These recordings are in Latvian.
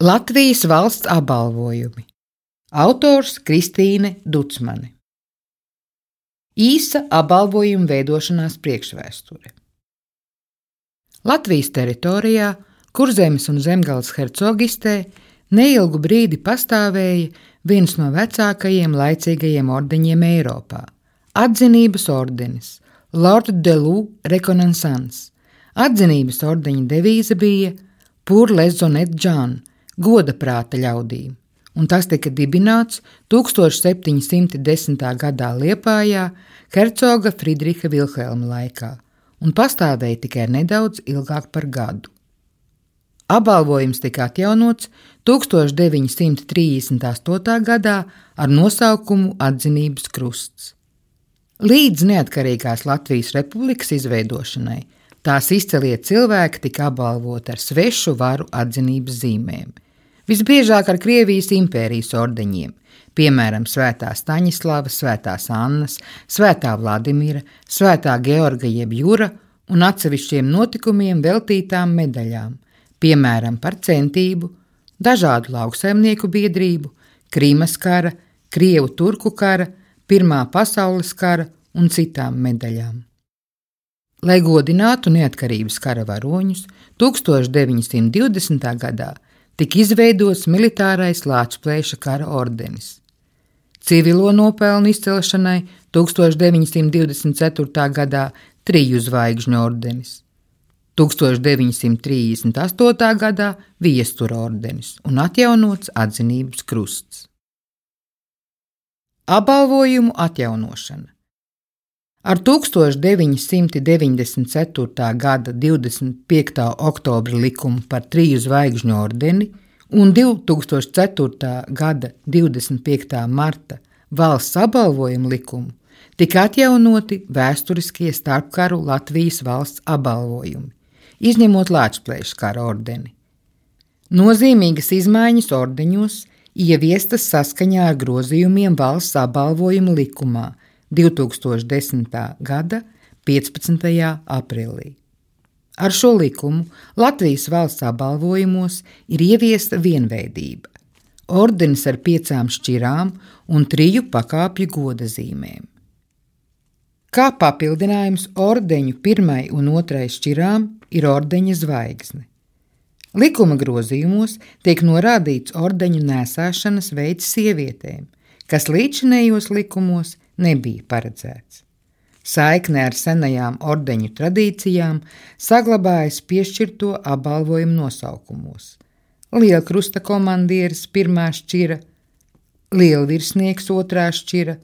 Latvijas valsts apbalvojumi. Autors Kristīne Dutsmane. Īsa apbalvojuma veidošanās priekšvēsture. Latvijas teritorijā, Kurzemes un Zemgales hercogistē, neilgu brīdi pastāvēja viens no vecākajiem laicīgajiem ordeņiem Eiropā - atzinības ordenis, Lord de Lou Reconnaissance. Atzinības ordeņa devīze bija Pour les honnêtes gens goda prāta ļaudīm, un tas tika dibināts 1710. gadā Liepājā hercoga Friedriha Vilhelma laikā un pastāvēja tikai nedaudz ilgāk par gadu. Apbalvojums tika atjaunots 1938. gadā ar nosaukumu Atzinības krusts. Līdz neatkarīgās Latvijas republikas izveidošanai tās izcelie cilvēki tika apbalvoti ar svešu varu atzinības zīmēm – Visbiežāk ar Krievijas impērijas ordeņiem, piemēram, Svētā Staņislava, Svētās Annas, Svētā Vladimira, Svētā Georga jeb Jūra un atsevišķiem notikumiem veltītām medaļām, piemēram, par centību, dažādu lauksaimnieku biedrību, Krīmas kara, Krievu turku kara, Pirmā pasaules kara un citām medaļām. Lai godinātu neatkarības kara varoņus, 1920. gadā tika izveidots militārais Lāčplēša kara ordenis. Civilo nopelnu izcelšanai 1924. gadā triju zvaigžņu ordenis, 1938. gadā viestura ordenis un atjaunots atzinības krusts. Apbalvojumu atjaunošana Ar 1994. gada 25. oktobra likumu par triju zvaigžņu ordeni un 2004. gada 25. marta valsts apbalvojuma likumu tika atjaunoti vēsturiskie starpkaru Latvijas valsts apbalvojumi, izņemot Latvijas kara ordeni. Nozīmīgas izmaiņas ordeņos ieviestas saskaņā ar grozījumiem valsts apbalvojuma likumā 2010. gada 15. aprīlī. Ar šo likumu Latvijas valsts apbalvojumos ir ieviesta vienveidība, ordenis ar piecām šķirām un triju pakāpju goda zīmēm. Kā papildinājums ordeņu pirmai un otrai šķirām ir ordeņa zvaigzne. Likuma grozījumos tiek norādīts ordeņu nēsāšanas veids sievietēm, kas līdzinējos likumos nebija paredzēts. Saikne ar senajām ordeņu tradīcijām saglabājas piešķirto apbalvojumu nosaukumos. Liela krusta komandieris pirmā šķira, liela virsnieks otrā šķira,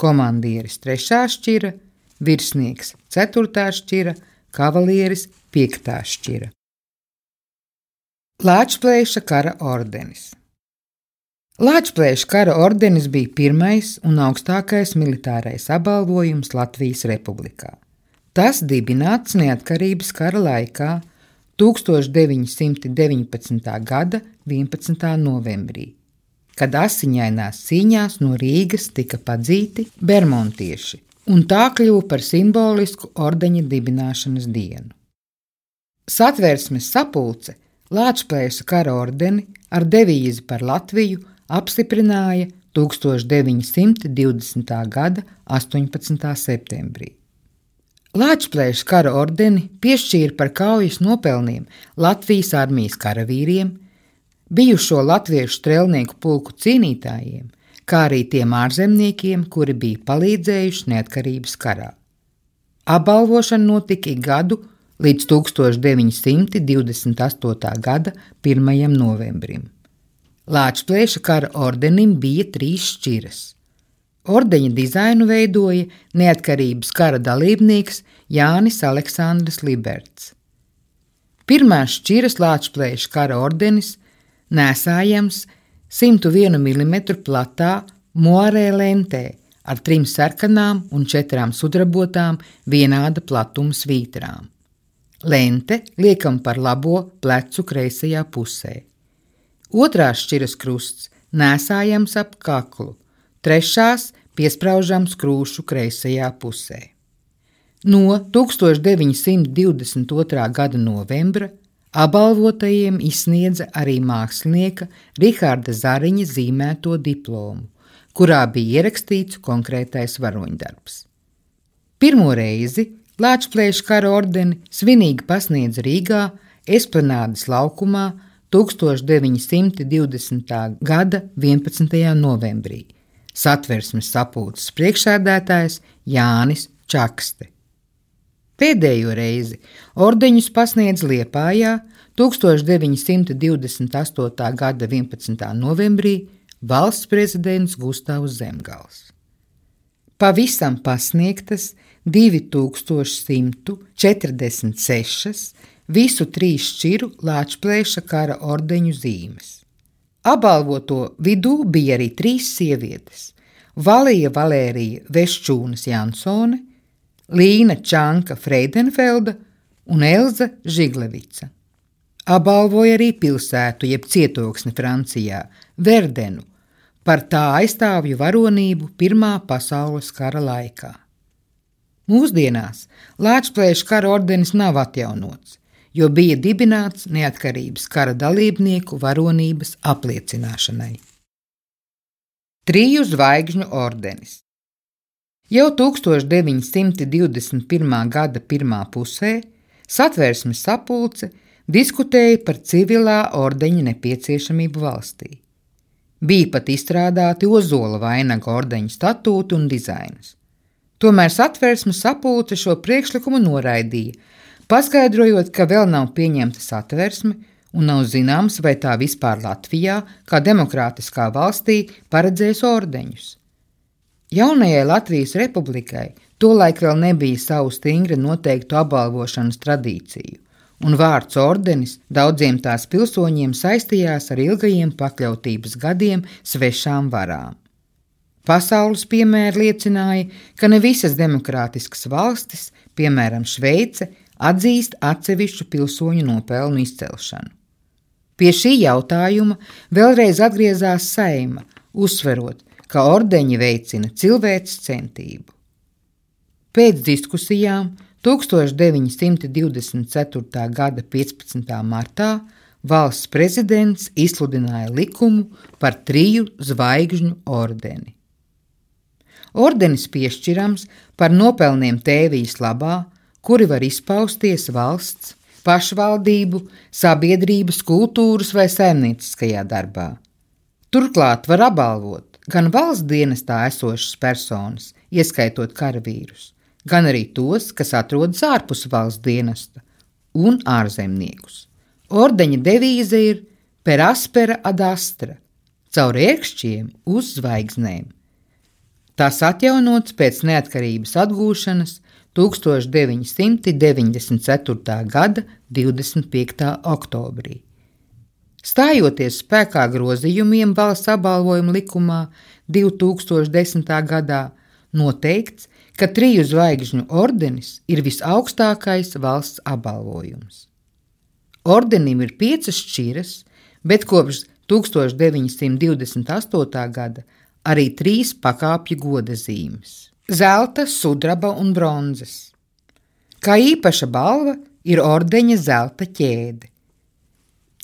komandieris trešā šķira, virsnieks ceturtā šķira, kavalieris piektā šķira. Lāčplēša kara ordenis Lāčplēša kara ordenis bija pirmais un augstākais militārais apbalvojums Latvijas republikā. Tas dibināts neatkarības kara laikā 1919. gada 11. novembrī, kad asiņainās cīņās no Rīgas tika padzīti bermontieši, un tā kļuva par simbolisku ordeņa dibināšanas dienu. Satvērsmes sapulce Lāčplēša kara ordeni ar devīzi par Latviju apstiprināja 1920. gada 18. septembrī. Lāčplēša kara ordeni piešķīra par kaujas nopelniem Latvijas armijas karavīriem, bijušo latviešu strēlnieku pulku cīnītājiem, kā arī tiem ārzemniekiem, kuri bija palīdzējuši neatkarības karā. Apbalvošana notika ik gadu līdz 1928. gada 1. novembrim. Lāčplēša kara ordenim bija trīs šķiras. Ordeņa dizainu veidoja neatkarības kara dalībnieks Jānis Aleksandrs Liberts. Pirmā šķiras Lāčplēša kara ordenis nesājams 101 mm platā moarē lentē ar trim sarkanām un četrām sudrabotām vienāda platuma svītrām. Lente liekam par labo plecu kreisajā pusē. Otrās šķiras krusts nesājams ap kaklu, trešās piesprāžams krūšu kreisajā pusē. No 1922. gada novembra Apbalvotajiem izsniedza arī mākslinieka Riharda Zariņa zīmēto diplomu, kurā bija ierakstīts konkrētais varoņdarbs. Pirmo reizi Latvijas kara ordeni svinīgi pasniedz Rīgā Esplanādes laukumā 1920. gada 11. novembrī. Satversmes sapulces priekšsēdētājs Jānis Čakste. Pēdējo reizi ordeņus pasniedz Liepājā 1928. gada 11. novembrī valsts prezidents Gustavs Zemgals. Pavisam pasniegtas 2146 visu trīs šķiru Lāčplēša kara ordeņu zīmes. Apbalvoto vidū bija arī trīs sievietes - Valija Valērija Veščūnas Jansone, Līna Čanka Freidenfelda un Elza Žiglevica. Apbalvoja arī pilsētu, jeb cietoksni Francijā, Verdenu, par tā aizstāvju varonību Pirmā pasaules kara laikā. Mūsdienās Latvijas kara ordenis nav atjaunots, jo bija dibināts neatkarības kara dalībnieku varonības apliecināšanai. Triju zvaigžņu ordenis Jau 1921. gada pirmā pusē satvērsmes sapulce diskutēja par civilā ordeņa nepieciešamību valstī. Bija pat izstrādāti ozola vainaga ordeņa statūti un dizains. Tomēr satvērsmes sapulce šo priekšlikumu noraidīja, paskaidrojot, ka vēl nav pieņemta satversme un nav zināms, vai tā vispār Latvijā, kā demokrātiskā valstī, paredzēs ordeņus. Jaunajai Latvijas republikai tolaik vēl nebija savu stingri noteiktu apbalvošanas tradīciju, un vārds ordenis daudziem tās pilsoņiem saistījās ar ilgajiem pakļautības gadiem svešām varām. Pasaules piemēri liecināja, ka ne visas demokrātiskas valstis, piemēram, Šveice, atzīst atsevišķu pilsoņu nopelnu izcelšanu. Pie šī jautājuma vēlreiz atgriezās Saima, uzsverot, ka ordeņi veicina cilvēces centību. Pēc diskusijām 1924. gada 15. martā valsts prezidents izsludināja likumu par triju zvaigžņu ordeni. Ordenis piešķirams par nopelniem tēvijas labā kuri var izpausties valsts, pašvaldību, sabiedrības, kultūras vai saimnieciskajā darbā. Turklāt var apbalvot gan valsts dienestā esošas personas, ieskaitot karavīrus, gan arī tos, kas atrodas ārpus valsts dienesta, un ārzemniekus. Ordeņa devīze ir per aspera ad astra, caur ērkšķiem uz zvaigznēm. Tas atjaunots pēc neatkarības atgūšanas 1994. gada 25. oktobrī. Stājoties spēkā grozījumiem valsts apbalvojuma likumā 2010. gadā, noteikts, ka triju zvaigžņu ordenis ir visaugstākais valsts apbalvojums. Ordenim ir piecas šķiras, bet kopš 1928. gada arī trīs pakāpju goda zīmes zelta, sudraba un bronzas. Kā īpaša balva ir ordeņa zelta ķēde.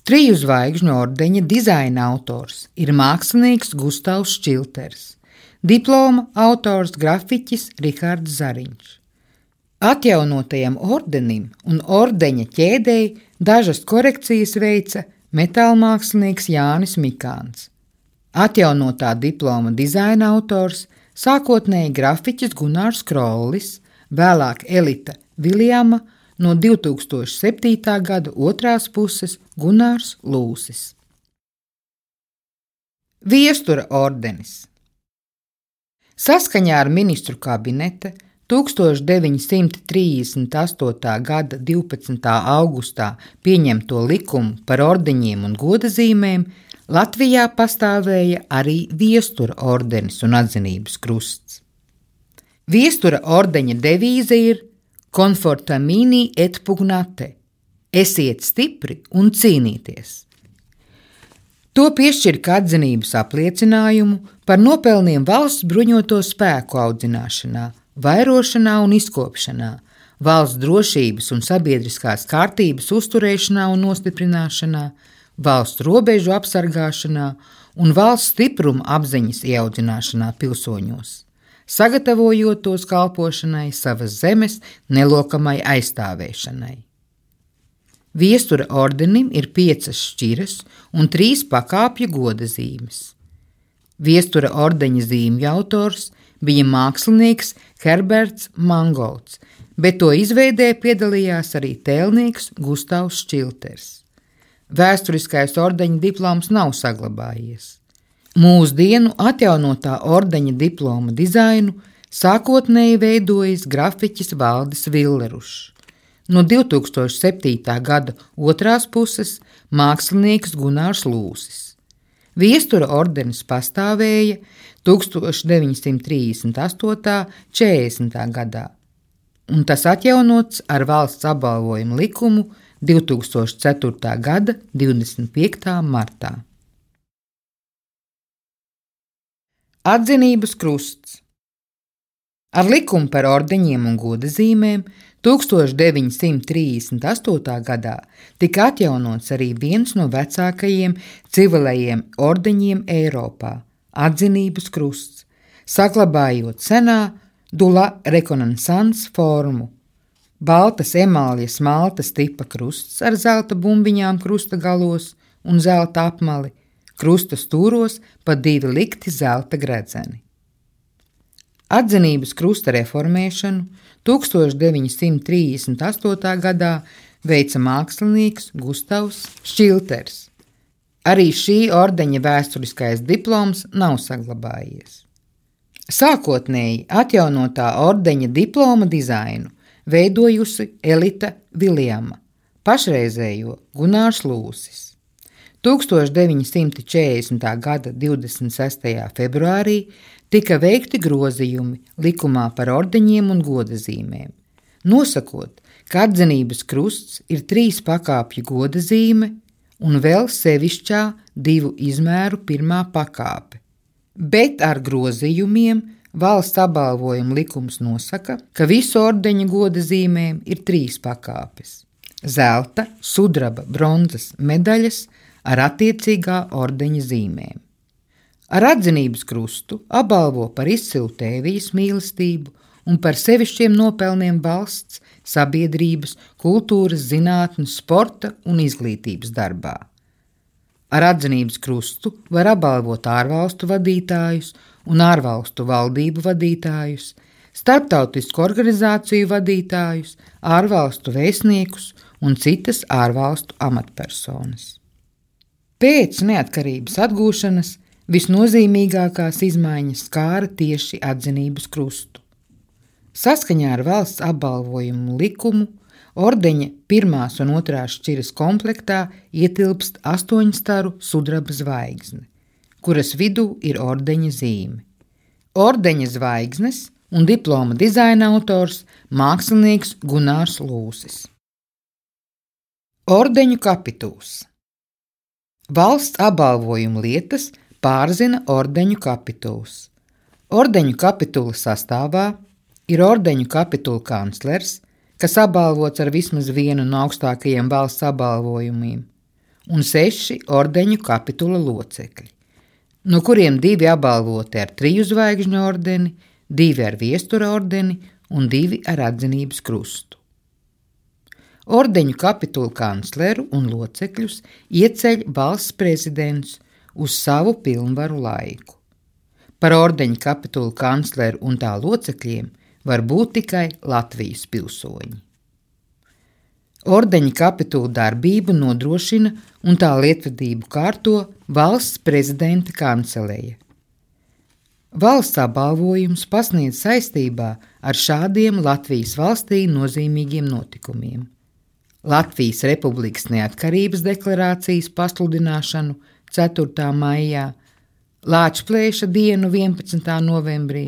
Triju zvaigžņu ordeņa dizaina autors ir mākslinieks Gustavs Čilters, diploma autors grafiķis Rihards Zariņš. Atjaunotajam ordenim un ordeņa ķēdēji dažas korekcijas veica metālmākslinieks Jānis Mikāns. Atjaunotā diploma dizaina autors Sākotnēji grafiķis Gunārs Krollis, vēlāk Elita Viljama, no 2007. gada otrās puses Gunārs Lūsis. Viestura ordenis Saskaņā ar ministru kabineta 1938. gada 12. augustā pieņemto likumu par ordeņiem un godazīmēm Latvijā pastāvēja arī viestura ordenis un atzinības krusts. Viestura ordeņa devīze ir Confortamini et pugnate - esiet stipri un cīnīties. To piešķir kā atzinības apliecinājumu par nopelniem valsts bruņoto spēku audzināšanā, vairošanā un izkopšanā, valsts drošības un sabiedriskās kārtības uzturēšanā un nostiprināšanā, valsts robežu apsargāšanā un valsts stipruma apziņas ieaudzināšanā pilsoņos, sagatavojot tos kalpošanai savas zemes nelokamai aizstāvēšanai. Viestura ordenim ir piecas šķiras un trīs pakāpju goda zīmes. Viestura ordeņa zīmju autors bija mākslinieks Herberts Mangolds, bet to izveidē piedalījās arī tēlnieks Gustavs Čilters. Vēsturiskais ordeņa diploms nav saglabājies. Mūsdienu atjaunotā ordeņa diploma dizainu sākotnēji veidojis grafiķis Valdis Villerušs. No 2007. gada otrās puses mākslinieks Gunārs Lūsis. Viestura ordenis pastāvēja 1938. un 40. gadā, un tas atjaunots ar valsts apbalvojumu likumu 2004. gada 25. martā. Atzinības krusts Ar likumu par ordeņiem un goda zīmēm 1938. gadā tika atjaunots arī viens no vecākajiem civilajiem ordeņiem Eiropā - atzinības krusts, saglabājot senā dula rekonaissance formu. Baltas emālijas maltas tipa krusts ar zelta bumbiņām krusta galos un zelta apmali, krusta stūros pa divi likti zelta gredzeni. Atzinības krusta reformēšanu 1938. gadā veica mākslinieks Gustavs Šilters. Arī šī ordeņa vēsturiskais diploms nav saglabājies. Sākotnēji atjaunotā ordeņa diploma dizainu veidojusi Elita Viljama, pašreizējo Gunārs Lūsis. 1940. gada 26. februārī tika veikti grozījumi likumā par ordeņiem un godazīmēm, nosakot, ka atzinības krusts ir trīs pakāpju godazīme un vēl sevišķā divu izmēru pirmā pakāpe. Bet ar grozījumiem valsts apbalvojuma likums nosaka, ka visu ordeņa godazīmēm ir trīs pakāpes - zelta, sudraba, bronzas medaļas ar attiecīgā ordeņa zīmēm. Ar atzinības krustu apbalvo par izcilu tēvijas mīlestību un par sevišķiem nopelniem valsts, sabiedrības, kultūras, zinātnes, sporta un izglītības darbā. Ar atzinības krustu var apbalvot ārvalstu vadītājus un ārvalstu valdību vadītājus, starptautisku organizāciju vadītājus, ārvalstu vēstniekus un citas ārvalstu amatpersonas. Pēc neatkarības atgūšanas Visnozīmīgākās izmaiņas skāra tieši atzinības krustu. Saskaņā ar valsts apbalvojumu likumu ordeņa pirmās un otrās šķiras komplektā ietilpst astoņstaru sudraba zvaigzne, kuras vidū ir ordeņa zīme. Ordeņa zvaigznes un diploma dizaina autors mākslinieks Gunārs Lūsis. Ordeņu kapitūls Valsts apbalvojumu lietas pārzina ordeņu kapituls. Ordeņu kapitula sastāvā ir ordeņu kapitula kanclers, kas apbalvots ar vismaz vienu no augstākajiem valsts apbalvojumiem, un seši ordeņu kapitula locekļi, no kuriem divi apbalvoti ar triju zvaigžņu ordeni, divi ar viestura ordeni un divi ar atzinības krustu. Ordeņu kapitula kancleru un locekļus ieceļ valsts prezidents uz savu pilnvaru laiku. Par ordeņa kapitulu kancleru un tā locekļiem var būt tikai Latvijas pilsoņi. Ordeņa kapitula darbību nodrošina un tā lietvedību kārto valsts prezidenta kanceleja. Valsts apbalvojums pasniedz saistībā ar šādiem Latvijas valstī nozīmīgiem notikumiem. Latvijas Republikas neatkarības deklarācijas pasludināšanu 4. maijā, Lāčplēša dienu 11. novembrī,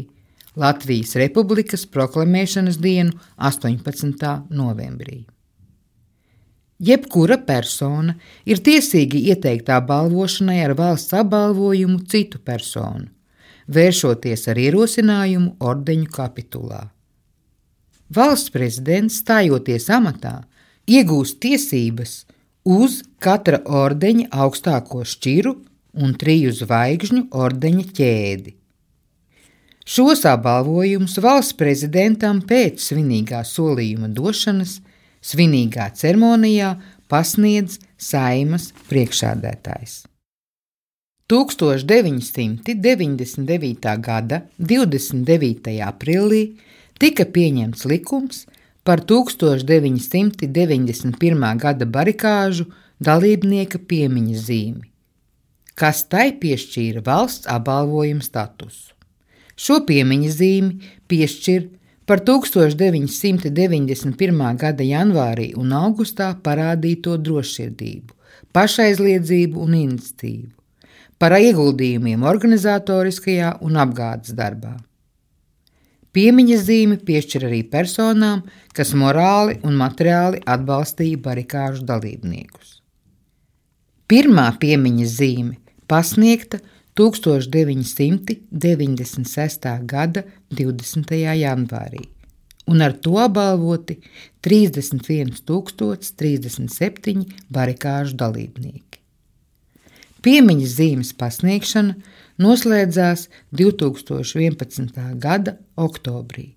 Latvijas Republikas proklamēšanas dienu 18. novembrī. Jebkura persona ir tiesīga ieteikt apbalvošanai ar valsts apbalvojumu citu personu, vēršoties ar ierosinājumu ordeņu kapitulā. valsts prezidents stājoties amatā iegūst tiesības uz katra ordeņa augstāko šķiru un triju zvaigžņu ordeņa ķēdi. Šos apbalvojumus valsts prezidentam pēc svinīgā solījuma došanas svinīgā ceremonijā pasniedz saimas priekšādētājs. 1999. gada 29. aprīlī tika pieņemts likums par 1991. gada barikāžu dalībnieka piemiņas zīmi, kas tai piešķīra valsts apbalvojuma statusu. Šo piemiņas zīmi piešķir par 1991. gada janvārī un augustā parādīto drošsirdību, pašaizliedzību un iniciatīvu, par ieguldījumiem organizatoriskajā un apgādes darbā. Piemiņas zīme piešķir arī personām, kas morāli un materiāli atbalstīja barikāžu dalībniekus. Pirmā piemiņas zīme pasniegta 1996. gada 20. janvārī, un ar to apbalvoti 31,037 barikāžu dalībnieki. Piemiņas zīmes pasniegšana noslēdzās 2011. gada oktobrī,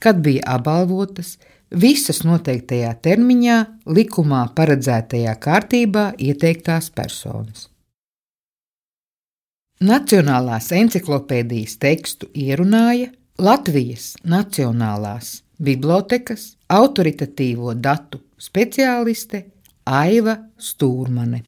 kad bija apbalvotas visas noteiktajā termiņā likumā paredzētajā kārtībā ieteiktās personas. Nacionālās encyklopēdijas tekstu ierunāja Latvijas Nacionālās Bibliotēkas autoritatīvo datu speciāliste Aiva Stūrmane.